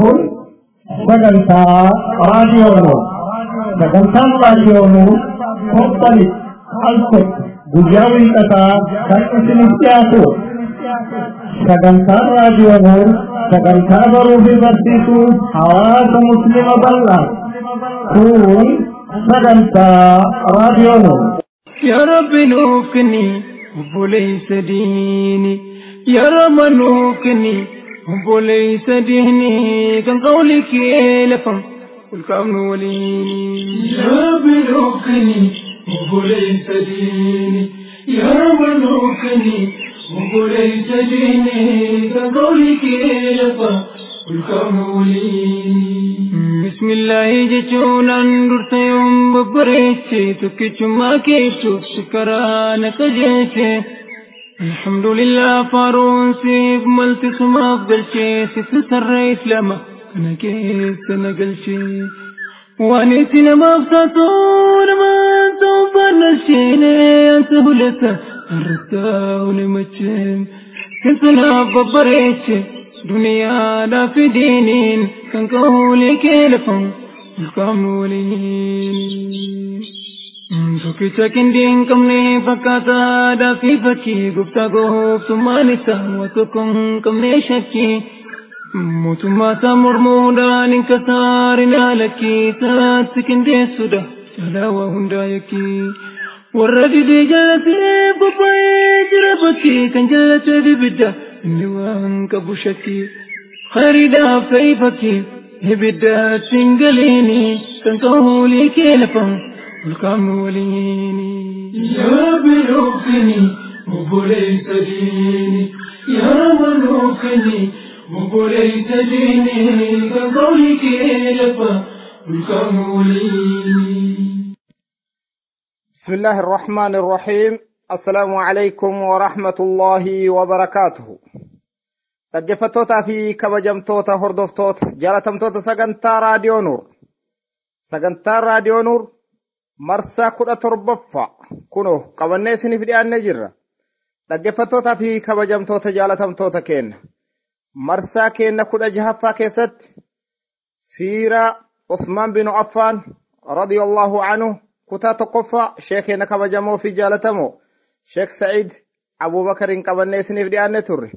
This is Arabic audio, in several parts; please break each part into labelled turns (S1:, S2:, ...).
S1: kun sagantaa raadiyoonuu sagantaan raadiyoonuu qophani al tokko guyyaa wiixataa kan isiniif dhiyaatu sagantaan raadiyoonuu sagantaa baruu fi barsiisuu hawaasa muslima bal'aa kun sagantaa raadiyoonuu
S2: يا رب نوكني وليس ديني يا رب نوكني وليس ديني كان قولك لفم والكامن وليني. يا رب نوكني وليس ديني. يا رب نوكني وليس ديني كان قولك لفم والكامن وليني. بسم الله جتونا نرت يوم ببريتي تكتما كيتو سكرانا الحمد لله فارون سيف ملت سما بقلشي ستسريت لما كنا كيف نقلشي وانيتي لما بسطون ما أنتو فرنشيني انت هلتا الرتاون مجم كنت ناببريتي دنيا لا في دين كان قولي كيلفهم الكاملين Tokkicha qindiin qabne fakkaata aadaa fi fakkii guftaa gooftummaan isaa tokko hin qabne shakkii. Mootummaa isaa mormuudhaan hin kasaarin alakkii isaatti qindeessuudha caalaa hundaa yakkii. Warra didee jalatee bobba'ee jira bakkii kan jalatee dibidda inni waan qabu shakkii. Khayriidhaaf ta'ii fakkii ibiddaatti hin galiini kan keelafamu. القام وليني يا بلوكني وبوليت ديني. يا ملوكني وبوليت ديني. كقولك لفا القام وليني
S3: بسم الله الرحمن الرحيم. السلام عليكم ورحمة الله وبركاته. dhaggeeffattootaa fi kabajamtoota hordoftoota jaalatamtoota sagantaa raadiyoo nuur sagantaan raadiyoo nuur marsaa kudha torbaffaa kunoo qabannee isiniif dhiyaannee jirra dhaggeeffattootaa fi kabajamtoota jaalatamtoota keenna marsaa keenna kudha jahaffaa keessatti siiraa Usmaan bin Affaan radiyallahu anhu kutaa tokkoffaa sheekeenna kabajamoo fi jaalatamoo sheek Sa'iid Abubakariin qabannee isiniif dhiyaannee turre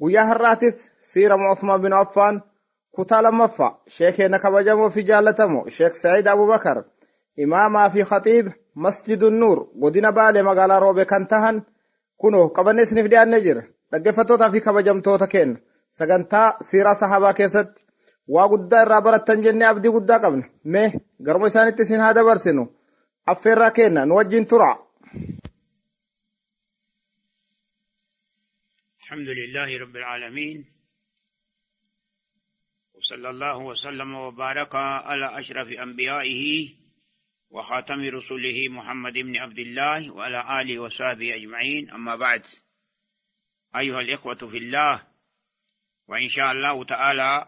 S3: guyyaa har'aatis siira Usmaan bin Affaan kutaa lammaffaa sheekeenna kabajamoo fi jaalatamoo sheek Sa'iid Abubakar إماما في خطيب مسجد النور. ودينا بالي مقالا روبي كانتهن. كنو قبني سنف ديان نجر. لقفتو تا في كبجم توتكين. سغنتا سيرا صحابا كيست. واغدا رابرة تنجني عبدي غدا قبن. مي غرمو ساني تسين هذا برسنو أفر كينا نوجين ترع
S4: الحمد لله رب العالمين. وصلى الله وسلم وبارك على أشرف أنبيائه وخاتم رسوله محمد بن عبد الله وعلى آله وصحبه أجمعين. أما بعد أيها الإخوة في الله وإن شاء الله تعالى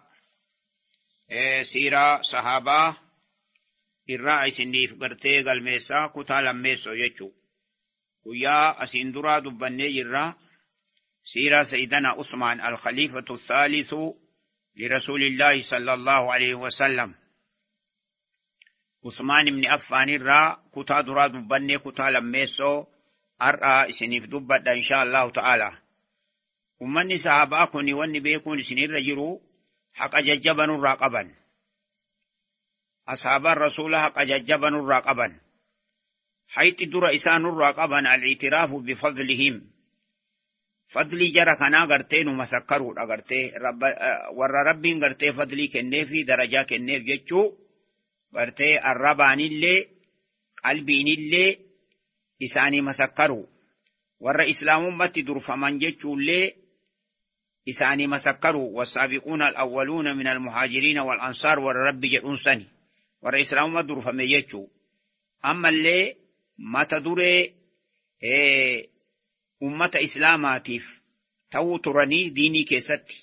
S4: إيه، سيرة صحابة الرأي سنيف برتيغ الميسا كتالا ميسو يتشو ويا أسندرا دبني الرأي سيرة سيدنا عثمان الخليفة الثالث لرسول الله صلى الله عليه وسلم. Usmaan ibni affaan irraa kutaa duraa dubbannee kutaa lammeessoo har'aa isiniif dubbadha insha allahu ta'ala ummanni sahabaa kun wanni beekuun isinirra jiru haqa jajjabanurraa qaban. Ashaabaan rasuula haqa jajjabanurraa qaban. Hayxi dura isaanurraa qaban al'itiraafu bifadlihim fadlii jara kanaa gartee nu masakkaruudha gartee. Warra rabbiin gartee fadlii kenneefi darajaa kenneef jechuu gartee arrabaanillee qalbiinillee isaanii masakkaru warra islaamummatti durfaman jechuullee isaanii masakkaru wasaabiquuna alawwaluuna min almuhaajiriina walansaar warra rabbi jedhuun sani warra islaamumma durfame jechuu ammallee mata duree ummata islaamaatiif ta'uu turanii diinii keessatti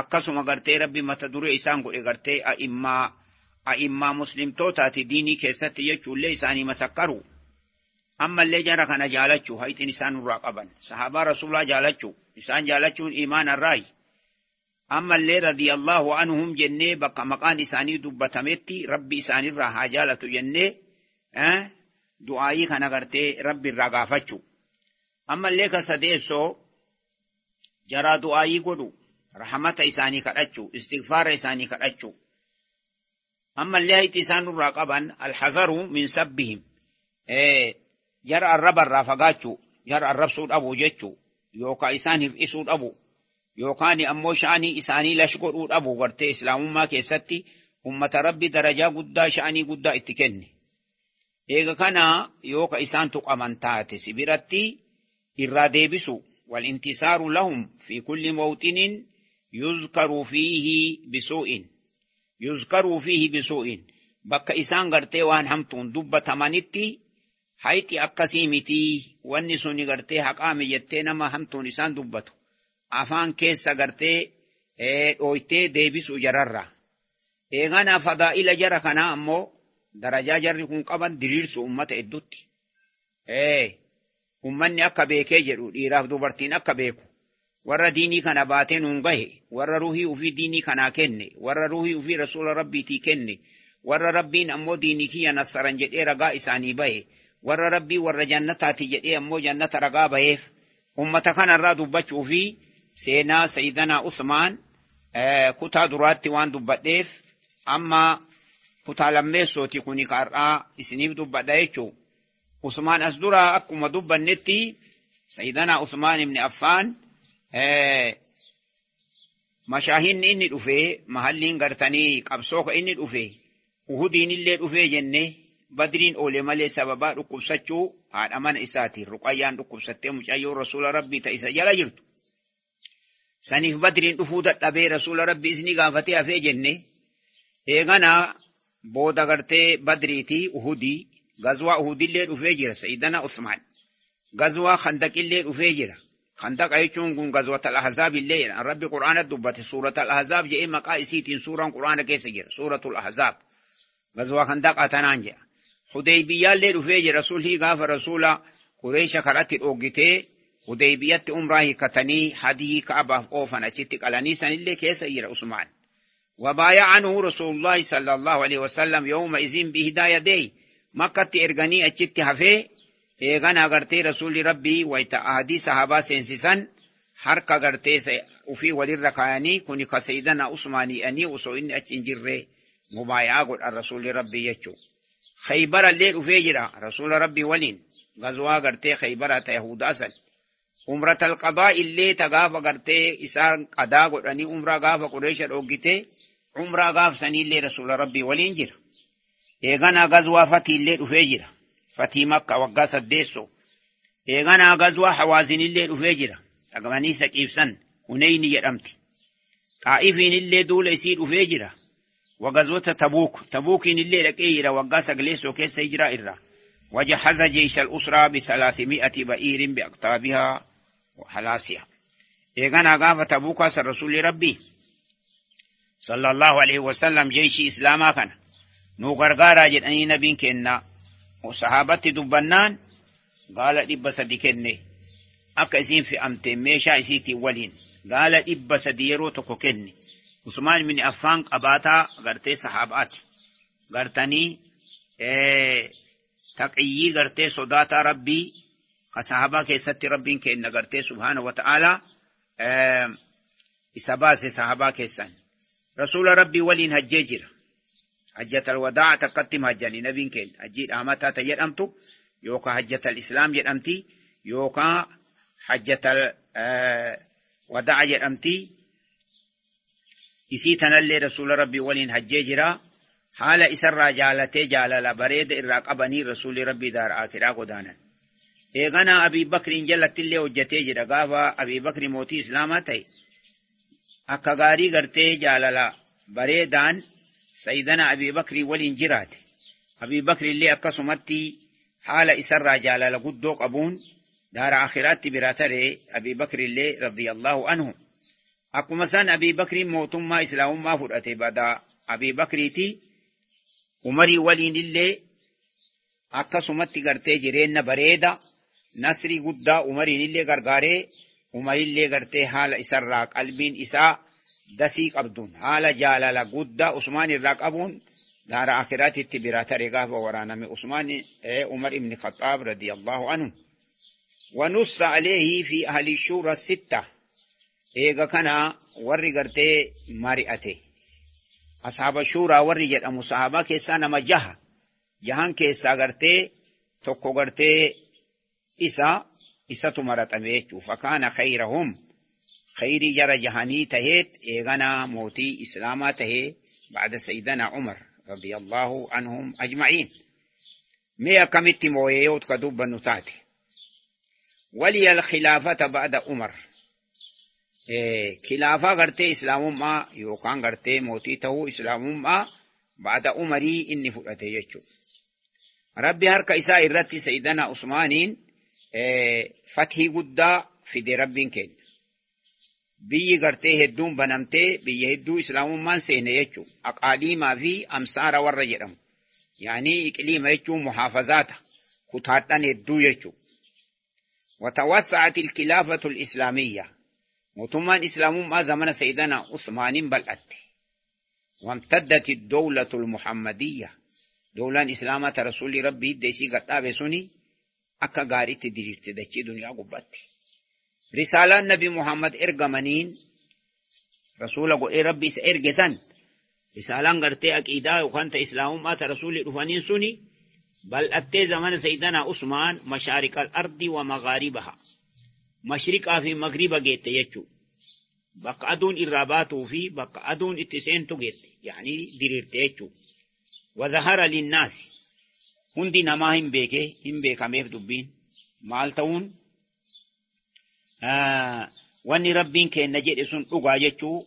S4: akkasuma gartee rabbi mata duree isaan godhe gartee a'immaa a'immaa muslimtootaati diinii keessatti jechuullee isaanii masakkaru ammallee jara kana jaalachuu hayxin isaan irraa qaban sahaabaa rasuulaa jaalachuu isaan jaalachuun imaana irraayi ammallee radiyallahu anhum jennee bakka maqaan isaanii dubbatametti rabbi isaanirraa haa jaalatu jennee du'aayii kana gartee rabbi irraa gaafachuu. Ammallee ka sadeessoo jaraa du'aayii godhu rahamata isaanii kadhachuu istighfaara isaanii kadhachuu. أما الله تسان الرقبا الحذر من سبهم. إيه جرى الرب الرافقاتو جرى الرب سود أبو جتو يوكا إسان إسود أبو. يوكاني أموشاني إساني لشكر أود أبو. ورتي إسلام ما كيستي. أمة ربي درجة قدى شاني قدى اتكني إيغا كان يوكا إسان تق أمانتاتي سبرتي إرادي بسو والانتصار لهم في كل موطن يذكر فيه بسوء. Yuzkaruu fiihi bisuu'in. Bakka isaan gartee waan hamtuun dubbatamanitti hayti akkasii mitii wanni suni gartee haqaami jettee nama hamtuun isaan dubbatu. afaan keessa gartee dhooytee deebisu jararra. Eegana fadaa'ila jara kanaa ammoo darajaa jarri kun qaban diriirsu ummata hedduutti. Ummanni akka beekee jedhu dhiiraaf dubartiin akka beeku. Warra diinii kana baatee nuun gahe, warra ruhii ufii diinii kanaa kenne, warra ruhii ufii rasuula rabbiitii kenne, warra rabbiin ammoo diinii kiyya nassaran jedhee ragaa isaanii bahe, warra rabbii warra jannataati jedhee ammoo jannata ragaa baheef, ummata kanarraa dubbachuu fi seenaa Sayyidana Usmaan kutaa duraatti waan dubbadheef amma kutaa lammeessooti kuni kaarraa isiniif dubbadha jechuu. Usmaan as dura akkuma dubbannetti Sayyidana Usmaan ibni Affaan mashaahinni inni dhufe mahalliin gartanii qabsoo ka inni dhufe uhudiin illee dhufe jenne badriin oole malee sababaa dhukkubsachuu haadha mana isaati ruqayyaan dhukkubsattee mucayyoo rasuula rabbii ta isa jala jirtu. saniif badriin dhufuu dadhabee rasuula rabbi isni gaafatee hafee jenne. Eegana booda gartee badriiti uhudii gazwaa uhudillee dhufee jira sayyidana usmaan. Gazwaa khandaqillee dhufee jira khandaqa jechuun kun gazwata al-ahzaab illee jedhan rabbi qur'aana dubbate suurata al-ahzaab jedhee maqaa isiitiin suuraan qur'aana keessa jira suuratul ahzaab gazwaa khandaqaa tanaan jedha hudeybiyyaallee dhufee jira sulhii gaafa rasuula qureesha karatti dhoggitee Hudeybiyatti umraa hiikatanii hadii ka'abaaf oofan achitti qalanii sanillee keessa jira Usmaan. Wabaaya anhu Rasuulullaahi sallallahu alaihi wasallam yooma izin bihidaa yadee makkatti erganii achitti hafee eegana agartee rasuulli rabbii wayita ahadii sahabaa seensisan harka agartee ufii walirra kaayanii kuni ka sayyidana Usmaani'anii osoo inni achi hin jirre mubaayaa godhan rasuulli rabbii jechuu. Khaybarallee dhufee jira rasuula rabbii waliin gazwaa agartee Khaybaraa ta Yahudaa san. umrata alqadaa illee ta gaafa gartee isaan qadaa godhanii umraa gaafa qureesha dhoggite umraa gaaf saniillee rasuula rabbii waliin jira. Eeganaa gazwaa fatiillee dhufee jira. Fatii makka waggaa saddeessoo. Eeganaa gazwaa hawaazinillee dhufee jira. Dhagamanii saqiibsan huneyni jedhamti. Xaa'ifiin illee duula isii dhufee jira. Wagazwata tabuuk. Tabuukiin illee dhaqee jira waggaa sagleessoo keessa hijraa irraa. وجهز جيش الأسرى بثلاثمائة بئير بأقطابها وحلاسها إيغانا غافة تبوكا الرسول ربي صلى الله عليه وسلم جيش إسلاما كان نو غرغارا جدني نبين كنا وصحابة دبنان قال إبا صديقني أكا إسين في أمتين ميشا إسيتي ولين قال إبا صديرو تكو كني عثمان من أفان قباتا غرتي صحابات غرتني إيه taqiyyii gartee sodaata rabbii ka sahabaa keessatti rabbiin kenna gartee subhaana wa ta'ala isa baase sahabaa keessan rasuula rabbii waliin hajjee jira hajjatal wadaa takkatti hajjani nabiin kenna hajjii dhaamataa ta jedhamtu yookaan hajjatal islaam jedhamti yookaan hajjatal wadaa jedhamti isii tanallee rasuula rabbii waliin hajjee jira. haala isarraa jaalatee jaalala bareeda irraa qabanii rasuulli rabbii daara akiraa godaanan. Eeganaa Abii Bakriin jalattillee hojjetee jira gaafa Abii Bakri mootii Islaamaa ta'e. Akka gaarii gartee jaalala bareedaan Sayyidana Abii Bakrii waliin jiraate. Abii Bakriillee akkasumatti haala isarraa jaalala guddoo qabuun daara akiraatti bira taree Abii Bakriillee radiyallahu anhu. Akkuma san Abii Bakriin mootummaa Islaamummaa fudhate badaa Abii Bakriitii umarii waliin illee akkasumatti gartee jireenya bareeda nasrii guddaa umariin illee gargaaree umarillee gartee haala isarraa qalbiin isaa dasii qabduun haala jaalala guddaa Usmaan irraa qabuun daara akiraatitti biraa tare gaafa waraaname Usmaan Umar ibn Khattaab radiyallahu anhu. ونص عليه في أهل الشورى الستة إيغا كان ورّي غرتي مارئته أصحاب الشورى ورّي جد أمو صحابة كيسا نما جها جهان كيسا غرتي توكو غرتي إسا إسا تمرت أميتو فكان خيرهم خيري جرى جهاني تهيت إيغانا موتي إسلاما تهي بعد سيدنا عمر رضي الله عنهم أجمعين. ميا كمتي مويوت كدوب نتاتي ولي الخلافة بعد عمر. إيه خلافة غرتي إسلام ما يوكان غرتي موتي تهو إسلام ما بعد عمري إني فرأتي يجو ربي هرك إساء الرتي سيدنا عثمانين إيه فتحي قدا في دي ربين كين biyyi gartee hedduun banamtee biyya hedduu islaamummaan seene jechuu aqaaliimaa fi amsaara warra jedhamu yaanii iqliima jechuun muhaafazaata kutaadhan hedduu jechuu وتوسعت الخلافة الإسلامية متمان إسلام ما زمن سيدنا عثمان بلأت وامتدت الدولة المحمدية دولة إسلامة رسول ربي ديسي قطابة سني أكا غاري تدرير تدچي دنيا قبت رسالة النبي محمد إرغمانين رسول قو ربي سإرغسان رسالة غرتي أكيدا وخانت إسلام ما رسول رفانين سني بل أتي زمن سيدنا عثمان مشارق الأرض ومغاربها. مشرق في مغرب جيت يجو. بقى أدون إرابات في بقى أدون اتسين جيت. يعني ديرت يجو. وظهر للناس. هندي نما هم بيكي. هم بيكا ميف دبين. مال تون آه واني ربين كي نجد اسون اغا يجو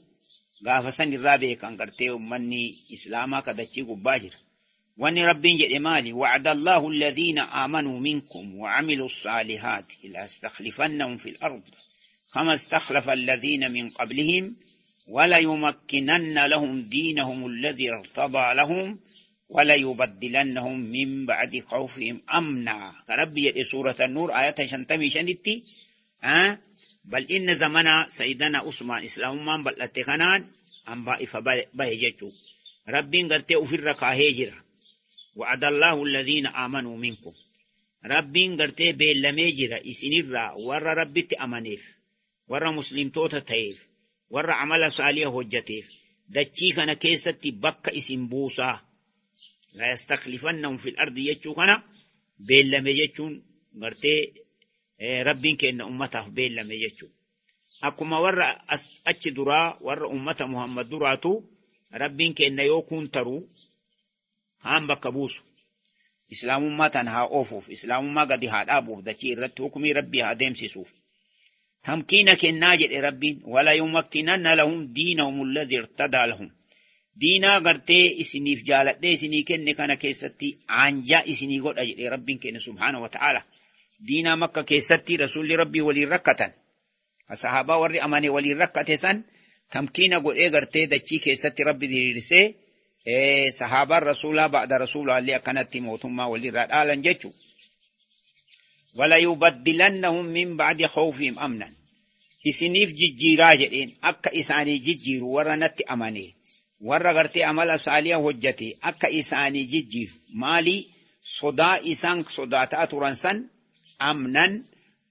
S4: غافسان الرابع كان قرتي ومني إسلاما كدتشي قباجر وان ربين جد مالي وعد الله الذين آمنوا منكم وعملوا الصالحات إلا استخلفنهم في الأرض كما استخلف الذين من قبلهم ولا يمكنن لهم دينهم الذي ارتضى لهم ولا يبدلنهم من بعد خوفهم أمنا كربي سورة النور آية شنتمي شنتي بل إن زمنا سيدنا عثمان إسلام من بل أتكنان أم بائف بهجتو ربين قرتي أفر كاهجرة وعد الله الذين آمنوا منكم ربين قرتي بين لميجرة إسنرا ور ربت أمنيف ور مسلم توتا تيف ور عمل صالح هجتيف دچي كان كيستي بك اسم بوسا لا يستخلفنهم في الأرض يجو كان بين لميجتون قرتي ربين كأن أمته بين لميجتون أكما ور أچ درا ور أمة محمد دراتو ربين كأن يوكون ترو haan bakka buusu islaamummaa tan haa oofuuf islaamummaa gadi haa dhaabuuf dachii irratti hukumii rabbii haa deemsisuuf tamkiina kennaa jedhe rabbiin wala yumakkinanna lahum diinahum alladhi irtadaa lahum diinaa gartee isiniif jaaladhee isinii kenne kana keessatti aanjaa isinii godha jedhe rabbiin kenne subhaana wa ta'ala diinaa makka keessatti rasuulli rabbii waliin rakkatan sahaabaa warri amane waliin rakkate san tamkiina godhee gartee dachii keessatti rabbi diriirsee sahaabaan rasuulaa ba'da rasuulaa illee akkanatti mootummaa walirraa dhaalan jechu wala yubaddilannahum min ba'di khawfihim amnan isiniif jijjiiraa jedheen akka isaanii jijjiiru warra natti amane warra gartee amala saaliyaa hojjate akka isaanii jijjiiru maalii sodaa isaan sodaataa turan san amnan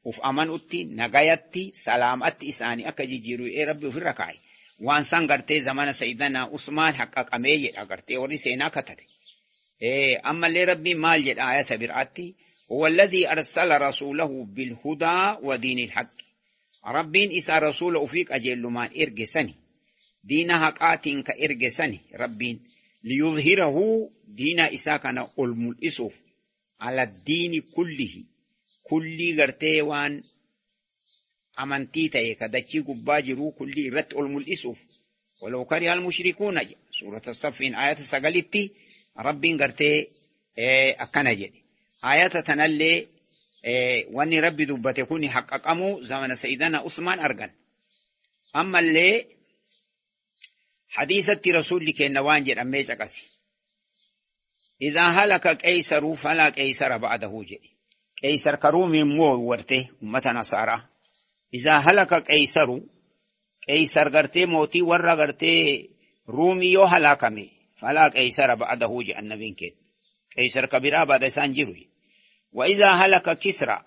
S4: uf amanutti nagayatti salaamatti isaanii akka jijjiiru ee rabbi ofirra kaa'e waan san gartee zamana sayyidana Usmaan haqqaqamee jedha gartee warri seenaa katare. Ammallee rabbiin maal jedha ayata biraatti هو الذي أرسل رسوله بالهدى ودين الحق ربين إسا رسول أفيق أجل ما إرجسني دين حقات كإرجسني ربين ليظهره دين إسا كان علم الإسوف على الدين كله كل غرتيوان amantii ta'e ka dachii gubbaa jiruu kulli irratti ol mul'isuuf walau kariha almushrikuuna suurata saffiin ayata sagalitti rabbiin gartee akkana jedhe ayata tanallee wanni rabbi dubbate kun haqqaqamuu zamana sayyidana usmaan argan ammallee hadiisatti rasuulli kenna waan jedhamee caqasi إذا هلك قيصر فلا قيصر بعده جئ قيصر كروم مو ورته أمة نصارى إذا هلك قيصر mootii warra gartee ruumii yoo halaakame falaa qeeysara ba'adahu jedhan nabiin keenya qeeysar ka biraa baada isaan jiru وإذا هلك كسرى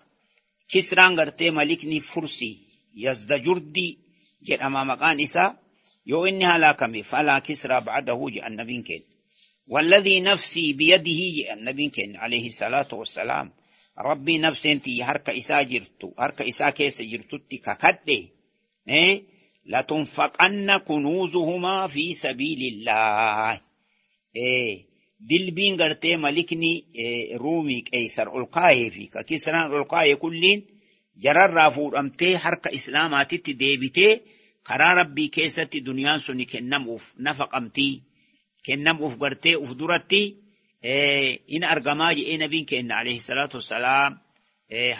S4: كسرى غرتي ملكني فرسي يزد جردي جد أمام مقان إسا يو إني هلاكمي فلا كسرى بعده جاء النبي كين والذي نفسي بيده جاء النبي كين عليه الصلاة والسلام. هرك إسا جرتو هرك إسا كيس جرتو تككد إيه لتنفقن كنوزهما في سبيل الله إيه dilbiin gartee malikni ruumii qeeysar ol kaayee fi ka kisraan ol kaayee kulliin jararraa fuudhamtee harka islaamaatitti deebitee karaa rabbii keessatti duniyaan suni kennamuuf nafaqamtii kennamuuf gartee uf duratti in argamaa jedhee nabiin keenya alayhi salaatu wassalaam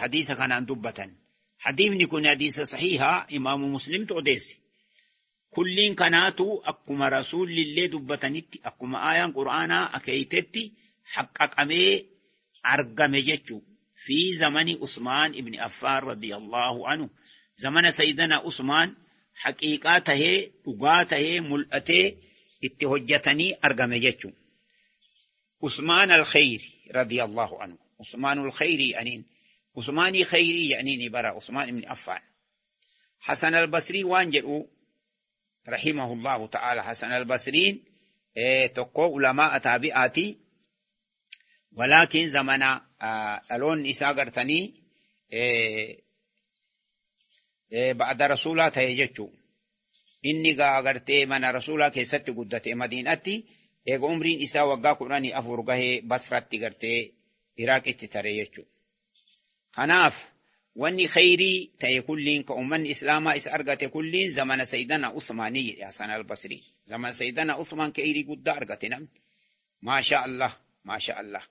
S4: hadiisa kanaan dubbatan hadiisni kun hadiisa sahihaa imaamu muslimtu odeesse kulliin kanaatu akkuma rasuullillee dubbatanitti akkuma aayaan qur'aanaa akeeytetti haqqaqamee argame jechuu fi zamani usmaan ibni affaan radiyallahu anhu zamana sayyidana usmaan haqiiqaa tahee dhugaa tahee mul'atee itti hojjetanii argame jechuu عثمان الخيري رضي الله عنه. عثمان الخيري يعني عثماني خيري يعني برا عثمان بن عفان. حسن البصري وانجر رحمه الله تعالى حسن البصري إيه تقو علماء تابعاتي. ولكن زمنا آه، الون نساء إيه، إيه، بعد رسولات هيجتشو. إني غاغرتي من رسولة كيستي قدتي مدينتي. إيه عمرين إساء وقا قراني أفرقه بصرتي قرتي إراك اتتريجتشو خناف wanni khayrii ta'e kulliin ka ummanni islaamaa isa argate kulliin zamana sayyidana usmaanii hasan albasrii zamana sayyidana usmaan khayrii guddaa argate namni maasha allah maasha allah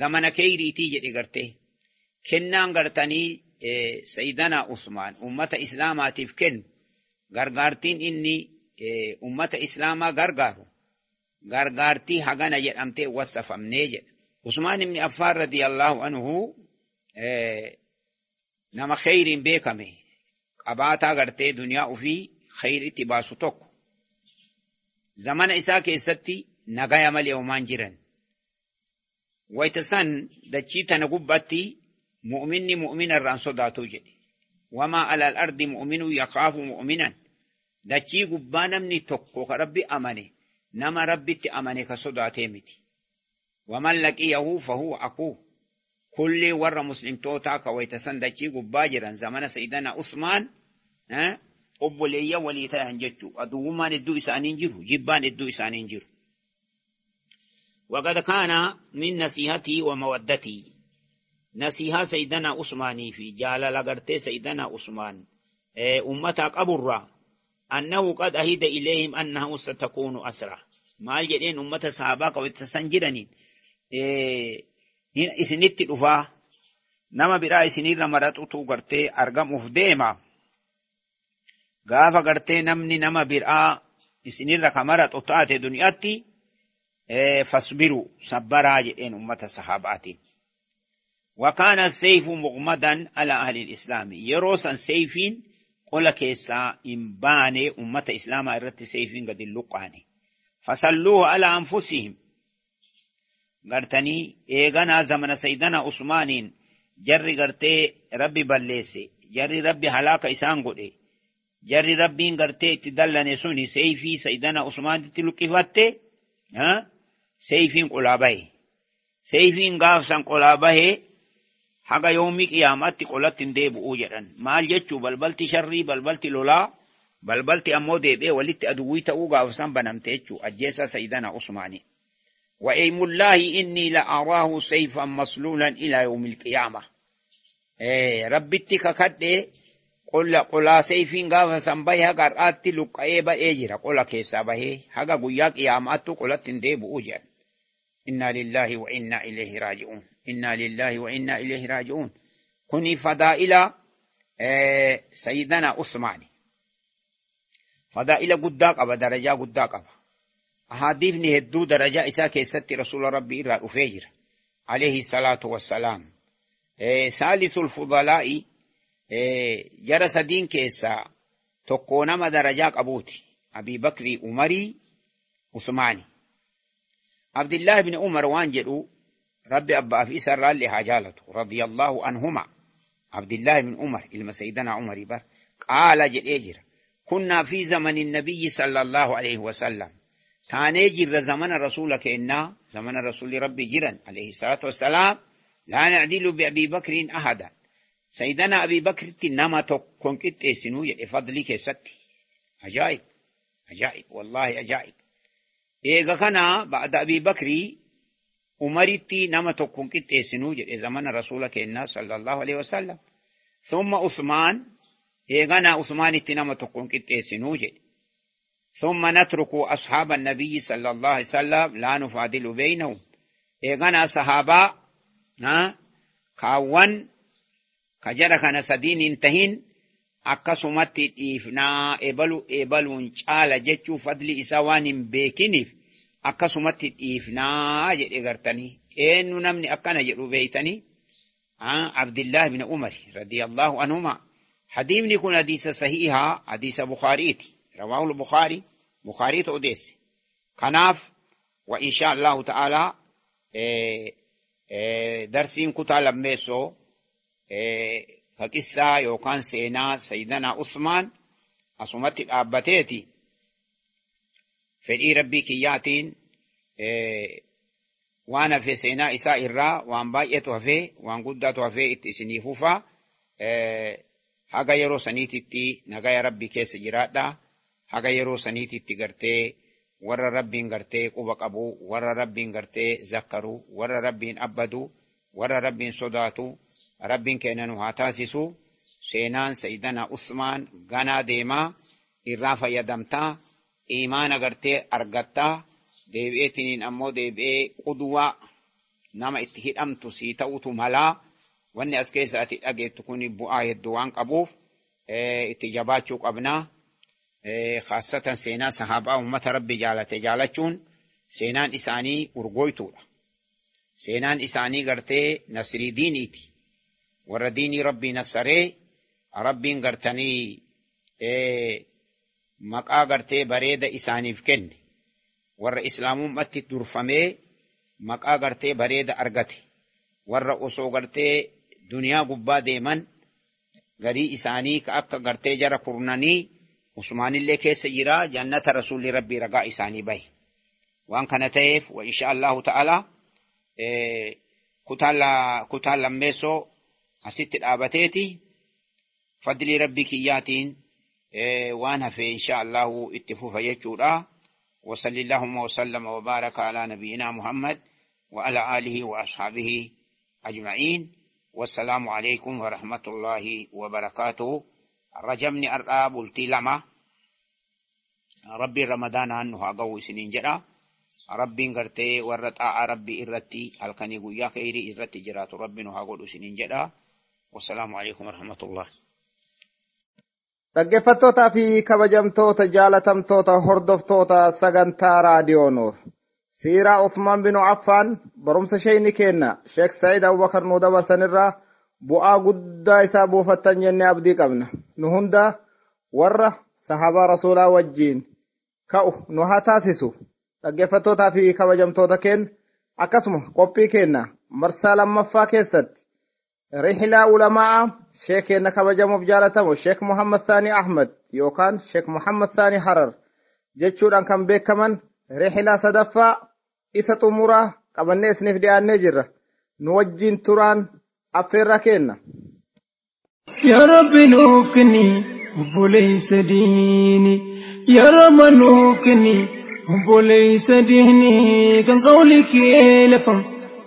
S4: zamana khayriitii jedhe gartee kennaan gartanii sayyidana usmaan ummata islaamaatiif kennu gargaartiin inni ummata islaamaa gargaaru gargaartii hagana jedhamtee wassafamnee jedha usmaan ibni affaan radiyallahu anhu nama khayriin beekame qabaataa gartee duniyaa ufii khayritti baasu tokko zamana isaa keessatti nagaya malee homaan jiran wayta san dachii tana gubbatti mu'minni mu'mina irraan sodaatu jedhe wamaa alal ardi mu'minu yakaafu mu'minan dachii gubbaa namni tokko ka rabbi amane نما ربتي أماني كسودة تيمتي ومن يهو فهو أكو كل ور مسلم تاكا كويت سندكي قباجرا. زمان سيدنا عثمان أبو لي وليتا ينجتو أدو ما ندو إساني جبان ندو إساني وقد كان من نصيحتي ومودتي. نصيحة سيدنا عثماني في جالا لغرتي سيدنا عثمان. إيه، أمتا قبر أنه قد أهد إليهم أنه ستكون أسرع ما الجدين أمتا صحابة ويتسنجرنين isinitti dhufaa nama biraa isinirra maraxutu gartee argamuuf deema gaafa gartee namni nama biraa isinirra ka maraxu taate duniyaatti fasbiru sabbaraa jedheen ummata sahaabaatiin وكان السيف مغمدا على أهل الإسلام يروسا سيفين قل كيسا إنباني أمة إسلام إرت سيفين قد اللقاني فصلوه على أنفسهم gartanii eeganaa zamana sayyidana usmaaniin jarri gartee rabbi balleesse jarri rabbi halaaka isaan godhe jarri rabbiin gartee itti dallane suni seeyfii sayyidana usmaanitti luqqifatte seeyfiin qolaa bahe seeyfiin gaafsan qolaa bahe haga yoomii qiyaamatti qolatti hin deebi'uu jedhan maal jechuu balbalti sharrii balbalti lolaa balbalti ammoo deebi'ee walitti aduwwii ta'uu gaafsan banamte jechuu ajjeesa sayyidana usmaanii. وأيم الله إني لأراه سيفا مسلولا إلى يوم القيامة إيه ربتك كد قل قل سيفين غاف سنبي هقر آتي لقائي بأجر قل كيسا به هقا قياك إيامات قلت ديب أجر إنا لله وإنا إليه راجعون إنا لله وإنا إليه راجعون. كوني فضائل إيه سيدنا عثمان. فضائل قداك أبا درجة قداك أبا. أحاديثني هدو درجة إساء كيست رسول ربي إرى أفجر عليه الصلاة والسلام. إيه ثالث الفضلاء إيه جرس دين كيسا. tokkoo nama darajaa qabuuti abii bakrii umarii usmaani abdillaahi ibni umar رب أبا في سر اللي حاجالته رضي الله عنهما. عبد الله من عمر إلما سيدنا عمر بر قال جل إجر كنا في زمن النبي صلى الله عليه وسلم. كان إجر زمن رسولك إنا زمن رسول ربي جرا عليه الصلاة والسلام. لا نعدل بأبي بكر أحدا. سيدنا أبي بكر تنما تكون كت سنو يفضلك ستي عجائب. عجائب. والله عجائب. إيه كنا بعد أبي بكر umaritti nama tokkon qixxeessinuu jedhe zamana rasuula keennaa sallallahu alaihi wasallam thumma usmaan eegana usmaanitti nama tokkon qixxeessinuu jedhe ثم نترك أصحاب النبي صلى الله عليه وسلم لا نفاضل بينهم إيغانا صحابة ها كاوان كجرى كان سدين انتهين akkasumatti dhiifnaa ebalu caala jechuu fadli isaa waan hin beekiniif akkasumatti dhiifnaa jedhe gartanii eenyu namni akkana jedhu beeytanii abdillah bin umari radiyallahu anhuma hadiisni kun hadiisa sahihaa hadiisa bukaariiti بخاري توديس كناف وإن شاء الله تعالى إيه إيه درسين كتا لميسو إيه فقصة يوكان سينا سيدنا عثمان أصمت الأبتيتي فدي ربي كياتين إيه، وأنا في سيناء سائر وان بايت وفي وان قدت وفي اتسني فوفا إيه، هاگا يرو سنيتي تي نگا يا كيس جرادا هاگا يرو سنيتي تي گرتي ور ربي گرتي قوبا قبو ور ربي گرتي زكرو ور ربي أبدو ور ربي صداتو ربي كينن هاتاسيسو سينان سيدنا عثمان غنا ديما إرافا يدمتا imaana gartee argattaa deebi'eetiniin ammoo deebi'ee qudwaa nama itti hidhamtu sii ta'utu malaa wanni as keessa ati dhageettu kun bu'aa hedduu waan qabuuf itti jabaachuu qabnaa. khaasatan seenaa sahaabaa ummata rabbi jaalate jaalachuun seenaan isaanii urgoytuudha. Seenaan isaanii gartee nasrii diiniiti. Warra diinii rabbii nassaree rabbiin gartanii maqaa gartee bareeda isaaniif kenne. Warra islaamummaatti durfamee maqaa gartee bareeda argate. Warra osoo gartee duniyaa gubbaa deeman garii isaanii ka akka gartee jara kurnanii Usmaanillee keessa jira jannata rasuulli rabbii ragaa isaanii bahe. Waan kana ta'eef wa insha Allahu ta'ala kutaan lammeessoo asitti dhaabateeti fadlii rabbii kiyyaatiin إيه، وأنا في إن شاء الله fufa jechuudha وصلى اللهم وسلم وبارك على نبينا محمد وعلى آله وأصحابه أجمعين. والسلام عليكم ورحمة الله وبركاته. رجمني أرقاب التلمة ربي رمضان أنه أقوي سنين جرا. ربي انغرتي ورطاء ربي إرتي. ألقاني قويا إيري إرتي جرات ربي نهاقول سنين جرا. والسلام عليكم ورحمة الله.
S3: Dhaggeeffattootaa fi kabajamtoota jaalatamtoota hordoftoota sagantaa raadiyoo Nuur. Siiraa Usmaan bin Affaan barumsa sheeyni kenna Sheek Sa'iid Abubakar nu dabarsanirraa bu'aa guddaa isaa buufattan jennee abdii qabna. Nu hunda warra sahabaa rasuulaa wajjiin ka'u nu haa taasisu. Dhaggeeffattootaa fi kabajamtoota keenya akkasuma qophii kenna marsaa lammaffaa keessatti rihilaa ulamaa sheek keenya kabajamuuf jaalatamu sheek Muhammad Saanii Ahmad yookaan sheek Muhammad Saanii Harar jechuudhaan kan beekaman rihilaa sadaffaa isa xumuraa qabannee isiniif dhiyaannee jirra. Nu wajjiin turaan affeerraa kenna.
S2: yaa rabbi nuuf kenni obboleessa diini yaa rabbi nuuf kenni obboleessa diini kan qawli kee lafa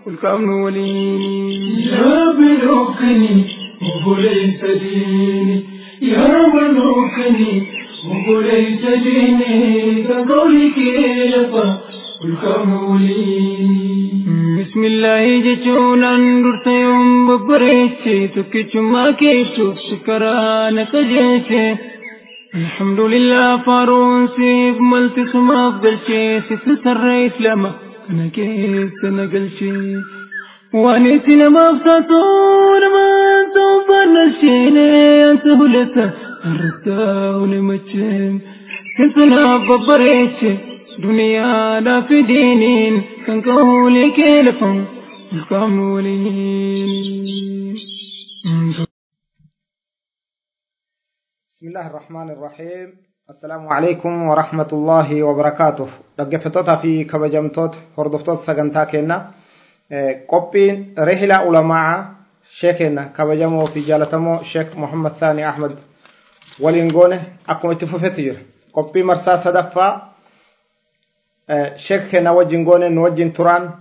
S2: ol qabnu waliin. yaa rabbi nuuf بسم الله جچونن جی ورتيوم بپريچي تکي چما کي چوب شکران کجي چي الحمد لله فارون سيب ملت سما بلشي اسلام انا كيف سنقلشي وانيتنا ما فساتون
S3: بسم الله الرحمن الرحيم السلام عليكم ورحمة الله وبركاته لقفتوتا في كبجمتوت فردفتوت سغنتا كينا قبين رحلة علماء شيخنا كبجمو في جالتمو شيخ محمد ثاني أحمد ولينغونه أكم اتفوفتير قبين مرسا صدفا شيخنا وجنغونه نوجن تران.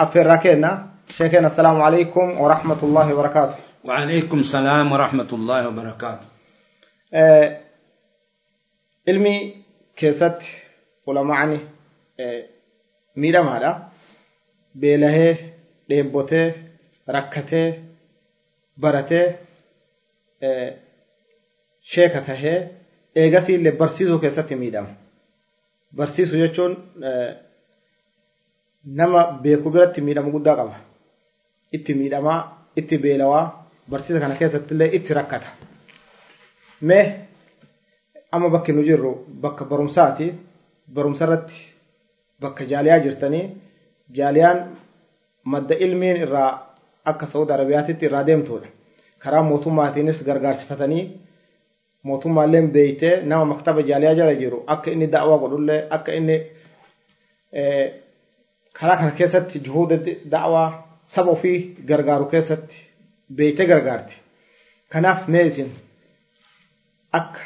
S3: أفر كينا شيخنا السلام عليكم ورحمة الله وبركاته.
S5: وعليكم السلام ورحمة الله وبركاته.
S3: ilmi keessatti ulamaani miidhamaadha beelahee dheebbotee rakkatee baratee sheeka tahee eegasii illee barsiisuu keessatti miidhama barsiisuu jechuun nama beeku biratti miidhama guddaa qaba itti miidhamaa itti beelawaa barsiisa kana keessatti illee itti rakkata mee amma bakki nu jirru bakka barumsaati barumsa bakka jaaliyaa jirtanii jaaliyaan madda ilmiin irraa akka Saudi Arabiyaatitti irraa deemtudha. Karaa mootummaatiinis gargaarsifatanii mootummaallee beeytee nama maktaba jaaliyaa jala jiru akka inni da'awaa godhullee akka inni karaa kana keessatti juhuuda da'awaa saba ofii gargaaru keessatti beeytee gargaarti. Kanaaf mee isin akka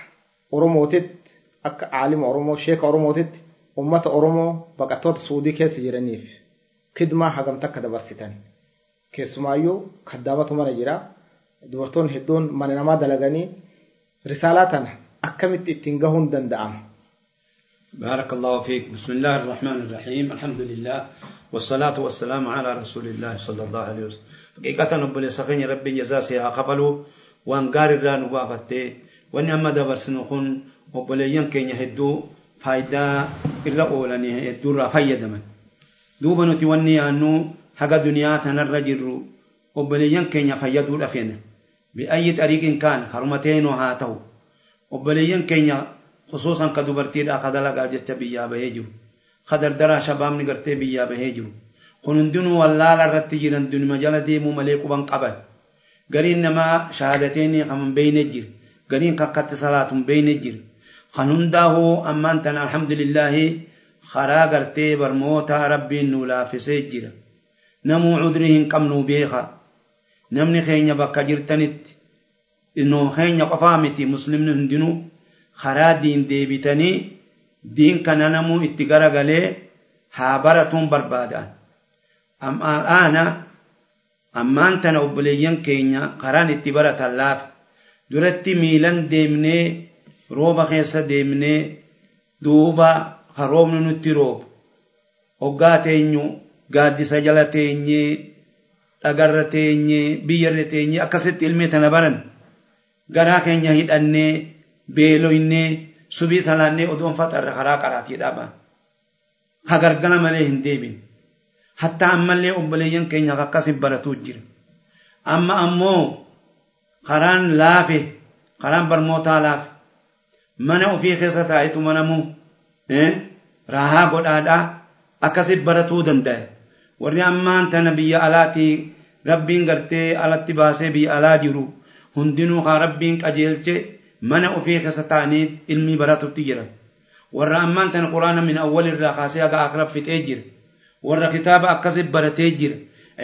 S3: Oromootitti akka aalima Oromoo sheeka Oromootitti uummata Oromoo baqattoota Suudii keessa jiraniif kidmaa hagamta akka dabarsitan. Keessumaayyuu kaddaamatu mana jira. Dubartoonni hedduun mana namaa dalaganii risaalaa tana akkamitti ittiin gahuun danda'ama.
S5: بارك الله فيك بسم الله الرحمن الرحيم الحمد لله والصلاة والسلام على رسول الله صلى الله عليه وسلم حقيقة نبلي سخين ربي جزاسي قبلوا وان قار الران وقافتي wanni amma dabarsinu kun obboleeyyan keenya hedduu faayidaa irra oolanii hedduurraa fayyadaman duuba nuti wanni yaannu haga duniyaa tanarra jirru obboleeyyan keenya fayyaduudha feena bi'ayyi xariiqin kaan harumateenoo haa ta'u obboleeyyan keenya khusuusan ka dubartiidha ka dalagaa jecha biyyaa bahee jiru ka dardaraa shabaabni gartee biyyaa bahee jiru kun hundinuu wallaala irratti jiran dunima jala deemuu malee quban qaban gariin namaa shahadateenii kaman beeyne jira gariin kakkatti salaatun beeyne jira kan hundaahuu ammaan tan alhamdulillaahi karaa gartee barmoota rabbiin nu laafisee jira namuu cudrii hin qabnuu beeka namni keenya bakka jirtanitti inoo keenya qofaa miti muslimni hundinuu karaa diin deebitanii diin kana namuu itti garagalee haa baratuun barbaadan am'aana ammaan tana obboleeyyan keenya karaan itti baratan laafa duratti miilan deemnee rooba keessa deemnee duuba ka roobni nutti roobu. Hoggaa teenyu gaaddisa jala teenyee dhagarra teenyee biyyarra teenyee akkasitti ilmee tana baran. Garaa keenya hidhannee beeloynee subii salaannee odoon faxarra karaa qaraatii dhaabaa ha gargala malee hin deebin hatta ammallee obboleeyyan keenya akkasin baratuu jira amma ammoo karaan laafe karaan barmootaa laafe mana ofii keessa taa'itu manamuu raahaa godhaadhaa akkasit baratuu danda'a warri ammaan tana biyya alaatii rabbiin gartee alatti baasee biyya alaa jiru hundinuu haa rabbiin qajeelche mana ofii keessa ta'anii ilmii baratutti jiran warra ammaan tana quraana min awwalirraa kaasee haga akira fixee jira warra kitaaba akkasit baratee jira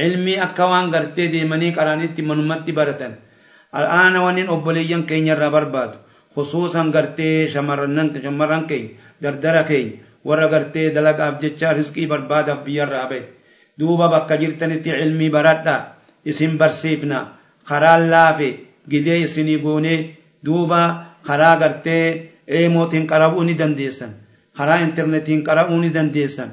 S5: ilmii akka waan gartee deemanii qaraanitti manumatti baratan al'aana wannin obboleeyyan keenyarraa barbaadu khusuusan gartee shamarran keenya dardara keenya warra gartee dalagaaf jecha riskii barbaadaaf biyyarraa bahe duuba bakka jirtanitti ilmii baradhaa isin barsiifna karaa laafe gidee isinii goonee duuba karaa gartee eemootiin qara'uu ni dandeessan karaa intarneetiin qara'uu ni dandeessan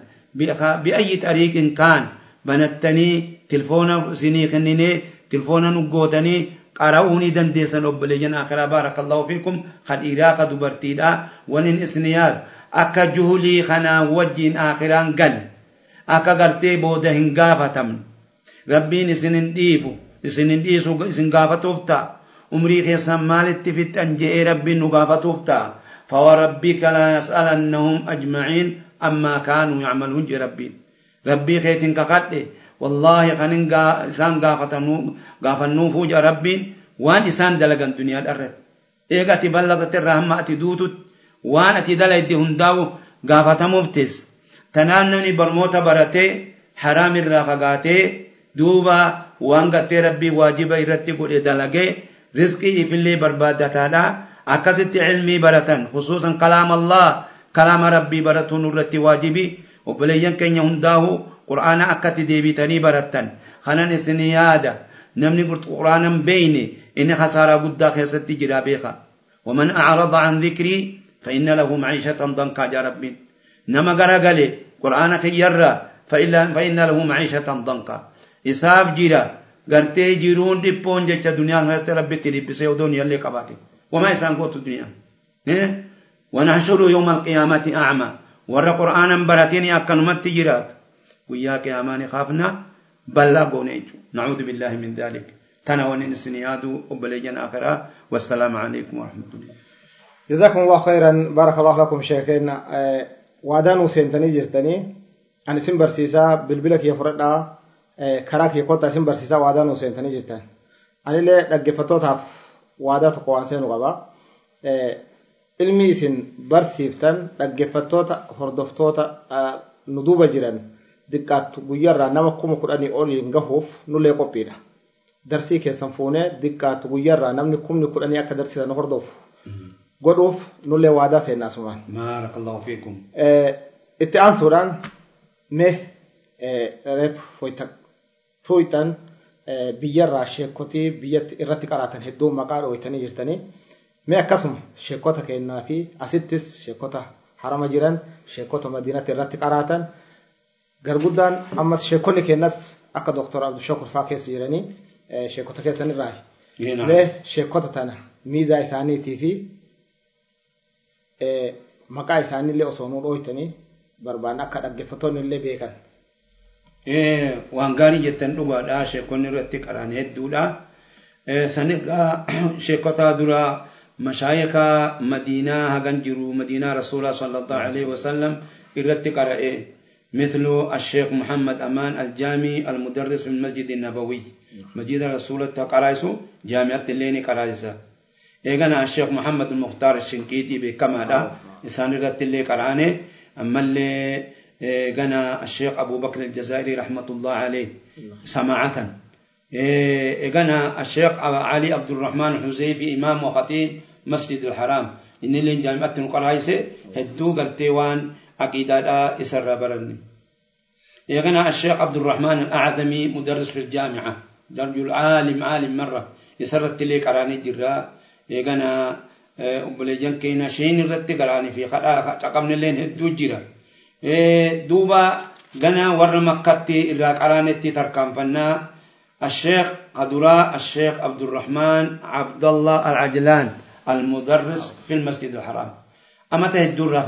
S5: bi'ayyi xariiqin kaan banattanii tilfoona isinii kenninee tilfoona nu gootanii qara'uu ni dandeessan obboleeyyan akiraa baarakallahu fiikum kadhiiraa ka dubartiidha wanin isni yaadu akka juhulii kanaan wajjiin akiraan gal akka gartee booda hin gaafatamne rabbiin isin hin dhiifu isin hin dhiisu isin gaafatuuf ta'a umrii keessan maalitti fixxan je'ee rabbiin nu gaafatuuf ta'a فوربك لا يسألنهم أجمعين أما كانوا يعملون جي ربين ربي خيتين كقد والله خنين إسان غافتنو غافنو فوج ربين وان إسان دلقن دنيا الأرد إيغا تبلغت الرحمة دوتت وان أتي دلقت هنداو تنان نمني برموتا براتي حرام الرافقاتي دوبا وانغتي ربي واجب ايرتي قولي دلقي رزقي في اللي برباده تالا اكاسيتي علمي براتن خصوصا كلام الله كلام ربي براتون ورتي واجبي وبلين كن يهنداهو قرآن اكاتي ديبي تاني براتن خنان سنيادة نمني قرت قرآن بيني إن خسارة قد خسرت جرابيخا ومن أعرض عن ذكري فإن له معيشة ضنكا يا خيرا فإن فإن له معيشة ضنكا إساب جيرا غرتي جيرون دي بون جچا دنيا هست ربي تلي بسيو دنيا اللي قباتي وما يسان قوت الدنيا إيه؟ ونحشر يوم القيامة أعمى ورى قرآنا براتيني أكنمت تجرات وياك يا أماني خافنا بلغوا نيجو نعوذ بالله من ذلك تناولني السنياد وبليجن آخرة والسلام عليكم ورحمة الله
S3: جزاكم الله خيرا بارك الله لكم شيخنا وادان وسنتني جرتني أنا سن برسيسا بالبلك يفردا كراك يقطع سن برسيسا وادان وسنتني جرتني أنا اللي دقفتوتها waadaa tokko waan seenu qaba. Ilmi isin barsiiftan dhaggeeffattoota hordoftoota nu duuba jiran diqqaattu guyyaarraa nama kuma kudhanii oliin gahuuf nullee qophiidha. Darsii keessan fuunee diqqaattu guyyaarraa namni kumni kudhanii akka darsiisan hordofu godhuuf nullee waadaa seennaa sumaan.
S5: Baarakallahu fiikum.
S3: Itti aansuudhaan mee reef tuuytan biyyarraa sheekotii biyyatti irratti qaraatan hedduu maqaa dhooytanii jirtanii mee akkasuma sheekota kennaa fi asittis sheekota harama jiran sheekota madiinatti irratti qaraatan garguddaan ammas sheekonni kennas akka doktor abdushakur faa keessa jiranii sheekota keessanirraa mee sheekota tana miizaa isaaniitii fi maqaa isaaniillee osoo nuu dhooytanii barbaan akka dhaggeeffattoonni illee beekan.
S5: waan gaarii jettan dhugaadha sheekonni irratti qaraan hedduudha sanirraa sheekota dura mashaayika madiinaa hagan jiru madiinaa rasuulaa sallallahu alaihi wasallam irratti qara'e مثل الشيخ محمد أمان الجامي المدرس في المسجد النبوي مسجد رسول الله قرايسو جامعة الليني قرايسا إيغانا الشيخ محمد المختار الشنكيتي بكما دا إنسان رت اللي قراني أما اللي غنى الشيخ أبو بكر الجزائري رحمة الله عليه سماعة غنى الشيخ علي عبد الرحمن الحزيفي إمام وخطيب مسجد الحرام إن اللي جامعة القرايسة هدو قرتيوان عقيدة إسر برني غنى الشيخ عبد الرحمن الأعظمي مدرس في الجامعة رجل عالم عالم مرة يسرت لي قراني جرا غنى أبليجان كينا شين الرت قراني في خلا تقمن لين هدو جرا دوبا غنا ور مكتي إرا قرانتي تركنفنا الشيخ قدراء الشيخ عبد الرحمن عبد الله العجلان المدرس في المسجد الحرام أما تهدر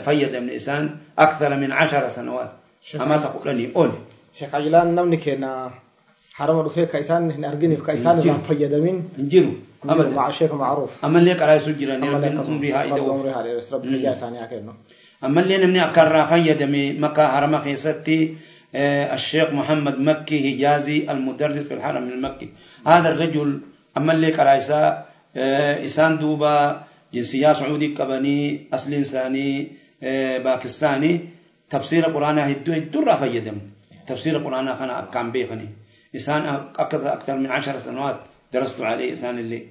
S5: فيد من إنسان أكثر من عشر سنوات أما تقول لي قول
S3: شيخ عجلان نمني كنا حرم رفيق كيسان نرجني ما فيد من
S5: انجروا
S3: أبدا. مع الشيخ معروف.
S5: أما اللي قرأ سجرا نرجن بها إذا
S3: عمري هذا رب نجا ثانية كأنه
S5: أما اللي نمني أكرر فيد من مكة حرم خيستي الشيخ محمد مكي هجازي المدرس في الحرم المكي هذا الرجل أما اللي قرأ إسان دوبا جنسية سعودي قبني أصل إنساني باكستاني. تفسير القرآن هدو هدو را فيدم تفسير القرآن كان كان بيخني إنسان أكثر أكثر من عشر سنوات درست عليه إنسان اللي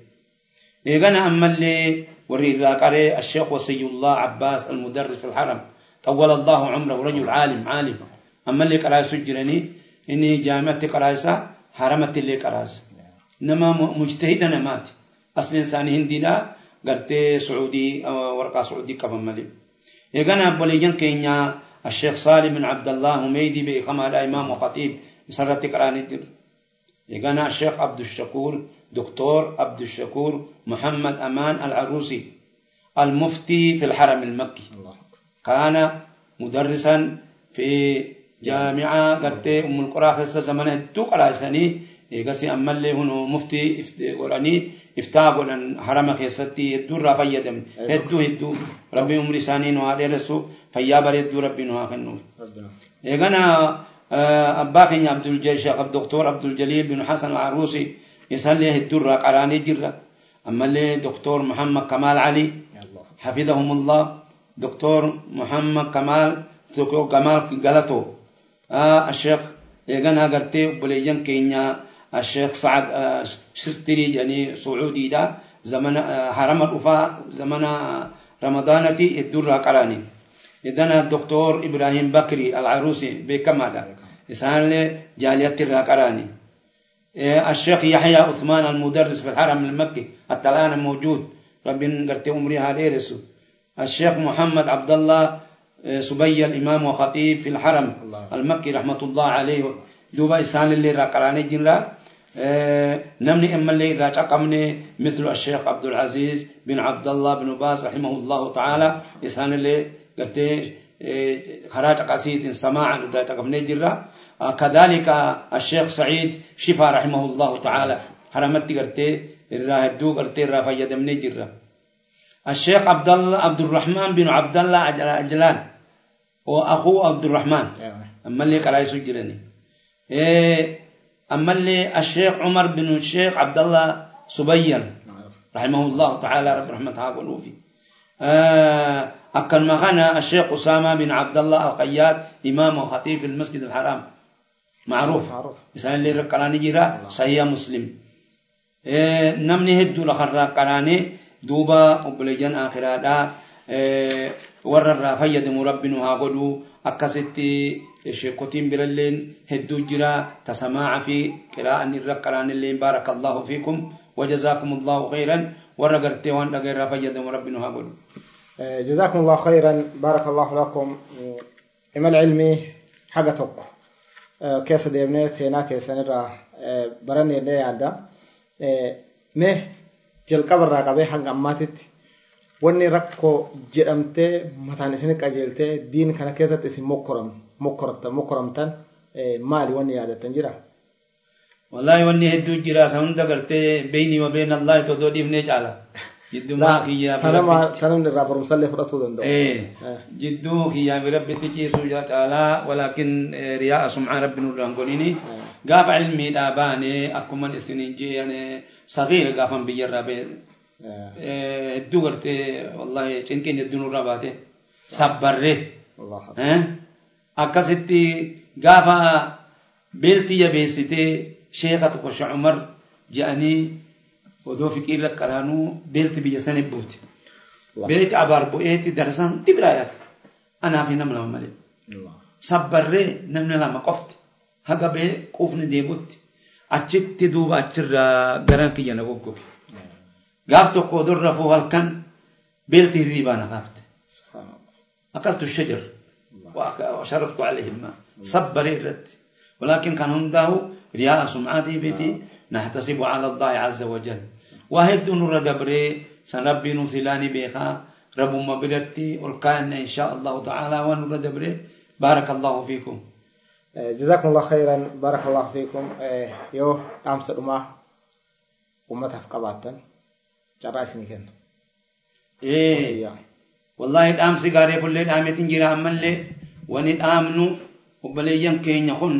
S5: إيغانا أما اللي وري قري الشيخ وصي الله عباس المدرس في الحرم طول الله عمره رجل عالم عالم. أما اللي قرأ سجرني إني جامعة قرأسا حرمت اللي قرأس نما مجتهد مات أصل إنسان هندي لا قرتي سعودي ورقة سعودي كفن ملي إيغانا بوليجن كينيا الشيخ صالح بن عبد الله هميدي بإقامة الإمام وخطيب سرت قراني يقنع الشيخ عبد الشكور دكتور عبد الشكور محمد أمان العروسي المفتي في الحرم المكي. كان مدرسا في جامعة قرت أم القرى في الزمن. التقرى سني يقسي أمال لي هنا مفتي قرأني افتاقوا لن حرم خيستي يدو رفايا يدم. يدو يدو. ربي أم رساني نوالي رسو فيابر يدو ربي نوالي نوالي آه، أباقين عبد الجيش عبد الدكتور عبد الجليل بن حسن العروسي يسهل له الدرة قراني جرة. أما لي دكتور محمد كمال علي حفظهم الله. دكتور محمد كمال دكتور كمال قلتو آه الشيخ يغن هاقرتي بليجن كينيا. الشيخ سعد آه، شستري يعني سعودي دا. زمن آه، حرم الوفاء زمن رمضانتي الدرة قراني. إذن الدكتور إبراهيم بكري العروسي بكمالا إسان جالية الراقراني. الشيخ يحيى عثمان المدرس في الحرم المكي حتى الآن موجود. ربي قرتي عمري هاليرسو الشيخ محمد عبد الله سبي الإمام وخطيب في الحرم المكي رحمة الله عليه. دوبا إسان اللي راقراني جنرا. نمني أما اللي راقمني مثل الشيخ عبد العزيز بن عبد الله بن باز رحمه الله تعالى. إسان اللي قرتي خراج قصيد سماعا راقمني جنرا كذلك الشيخ سعيد شفا رحمه الله تعالى حرمت قرتي الراهدو قرتي الرافية دمني جرة الشيخ عبد الله عبد الرحمن بن عبد الله عجلان واخوه عبد الرحمن. أما اللي قال يسجلني إيه أما اللي الشيخ عمر بن الشيخ عبد الله سبيا رحمه الله تعالى رب رحمته قلوبي آه أكل مغنى الشيخ أسامة بن عبد الله القياد إمام وخطيب في المسجد الحرام. معروف. مثلا اللي رقراني جرا صحيح مسلم. إيه نمني هدو لخرا قراني دوبا وبلجان آخرادا إيه ورر فيدم ربنا قدو أكستي شيكوتين برلين هدو جرا تسماع في قراءة الرقران اللي بارك الله فيكم وجزاكم الله خيرا ورقرتي وان غير فيدم ربنا قدو آه،
S3: جزاكم الله خيرا. بارك الله لكم. إما العلمي حاجة توقع آه، كيسة ديبني سينا كيسة نرى. آه، براني اللي عدا مه جل قبر راقبه حق أماتت. واني ركو جرمت متانسين كجلت دين كان كيسة تسي مكرم
S5: مكرت مكرمتا مالي واني عدا تنجرا. والله واني هدو جرا سهندقلت بيني وبين الله تو دو ديبني Jiddumaa kiyyaa fi rabbitti.
S3: Sanamni irraa barumsallee fudhatuu danda'u.
S5: jidduu kiyyaa fi rabbitti ciisuu caalaa walaakin riyaa sumcaa rabbi nurraa hin godhini gaafa ilmiidhaa baane akkuma isiniin jeene sagiira gaafan biyyarraa bee hedduu gartee wallahi cinqiin hedduu nurraa baate sabbarree akkasitti gaafa beelti jabeessitee sheeka tokko shacumar je'anii odoo fiqiirra qaraanuu beelti biyya sana buute. beeti abaar bu'eeti darsan dibiraayati anaa fi nama lama malee sabbarree namni lama qofti haga bee quufni deebutti achitti duuba achirraa garan kiyya na goggoge gaaf tokko odoo rafuu halkan beelti hirriibaa na kaafte أكلت الشجر وشربت عليه الماء صبر الرد ولكن كان هنده رياء سمعتي بيتي نحتسب على الله عز وجل واحد نور دبري سنربي نثلاني بها رب مبرتي والكان إن شاء الله تعالى ونور دبري بارك الله فيكم.
S3: جزاكم الله خيرا بارك الله فيكم. يو أمس الأمة أمتها في قباتا جرى اسمي كن
S5: إيه والله الأم سيجاري فل الأم تنجري أملي ون الأمن وبليان كين يخن.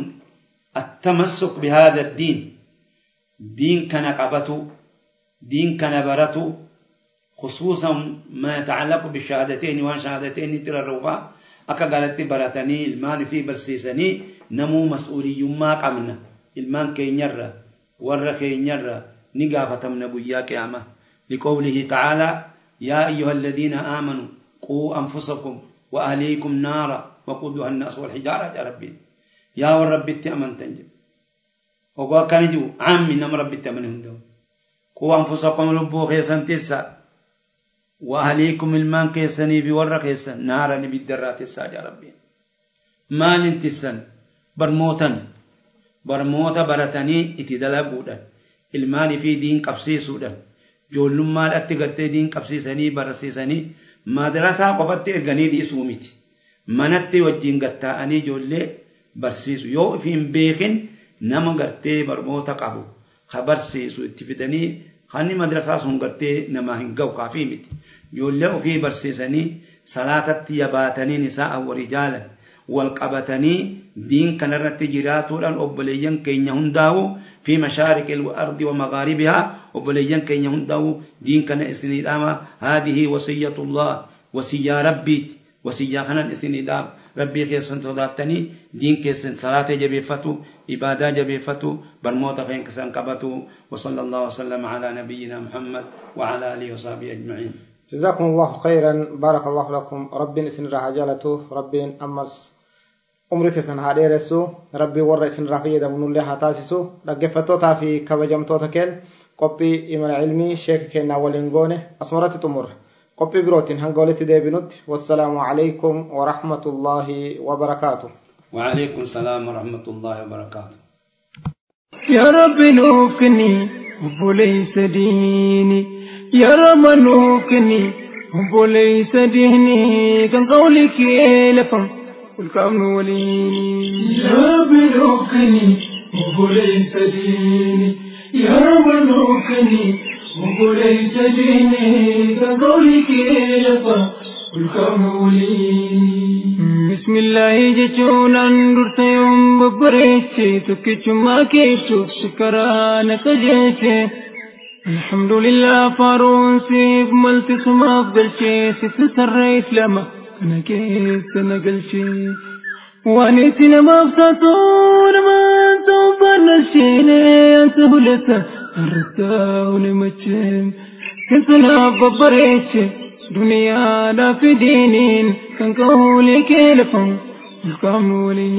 S5: التمسك بهذا الدين. دين كان قبته. دين كان برته خصوصا ما يتعلق بالشهادتين وان شهادتين ترى الروفا أكا قالت براتني المان في برسيسني نمو مسؤولي ما قمنا. المان كي نرى ور كي نرى نقافة من أبويا كيامة لقوله تعالى يا أيها الذين آمنوا قوا أنفسكم وأهليكم نارا وقودها الناس والحجارة. يا ربي يا ورب أمن تنجب وقوا كان جو عمي نم ربي تمن هندو. قوا أنفسكم لبو خيسان تسا وأهليكم المان كيسني ورق كيسن نارا نبي الدرات تسا يا ربي مال تسن برموتن برموتا برتني اتدلا بودا المال في دين قبسي سودا joollummaadhaatti gartee diin qabsiisanii barsiisanii madrasaa qofatti erganii dhiisuu miti manatti wajjin gatta'anii ijoollee barsiisu yoo ofiin beekin nama gartee barmoota qabu ka barsiisu itti fidanii kanni madrasaa sun gartee nama hin ga'u kaafii miti ijoollee ofii barsiisanii salaatatti yabaatanii nisaa warijaalan wal qabatanii diin kanarratti jiraatuudhaan obboleeyyan keenya hundaa'u fi mashaariqil ardi wa magaaribihaa obboleeyyan keenya hundaa'u diin kana isiniidhaama haadihii wasiyyatullah wasiyyaa rabbiiti wasiyyaa kanan isiniidhaama rabbii keessan sodaattanii diin keessan salaata jabeeffatu ibaadaa jabeeffatu barmoota keessan qabatu وصلى الله وسلم على نبينا محمد وعلى اله وصحبه اجمعين
S3: جزاكم الله خيرا بارك الله لكم رب اسن راح جالته رب امس عمرك سن هاديرسو ربي ور اسن راح يدمن له هتاسسو دغفتوتا في كبجمتوتا كين قبي إيمان علمي شيخ كينا ولنغونه أسمرت تمر قبي بروتين هنقولت ديبنوت والسلام عليكم ورحمة الله وبركاته
S5: وعليكم السلام ورحمة الله وبركاته.
S2: يا رب نوفني وليس ديني. يا رب نوفني وليس ديني. كان قولك لفم والكامن وليني يا رب نوفني وليس ديني. يا رب نوفني وليس ديني. كان قولك لفم بسم الله جتونا درت يوم ببريتي تكتما كيف شكرا نكجيتي الحمد لله فارون سيف ملت سما أفضل شيء ستسريت لما أنا كيف نقل شيء وانيتي لما أفسطون ما أنتم فرنشيني أنت بلتا الرتاون مجين كنت ناببريتي دنيا لا في دينين كان قولي كيلفون القامولين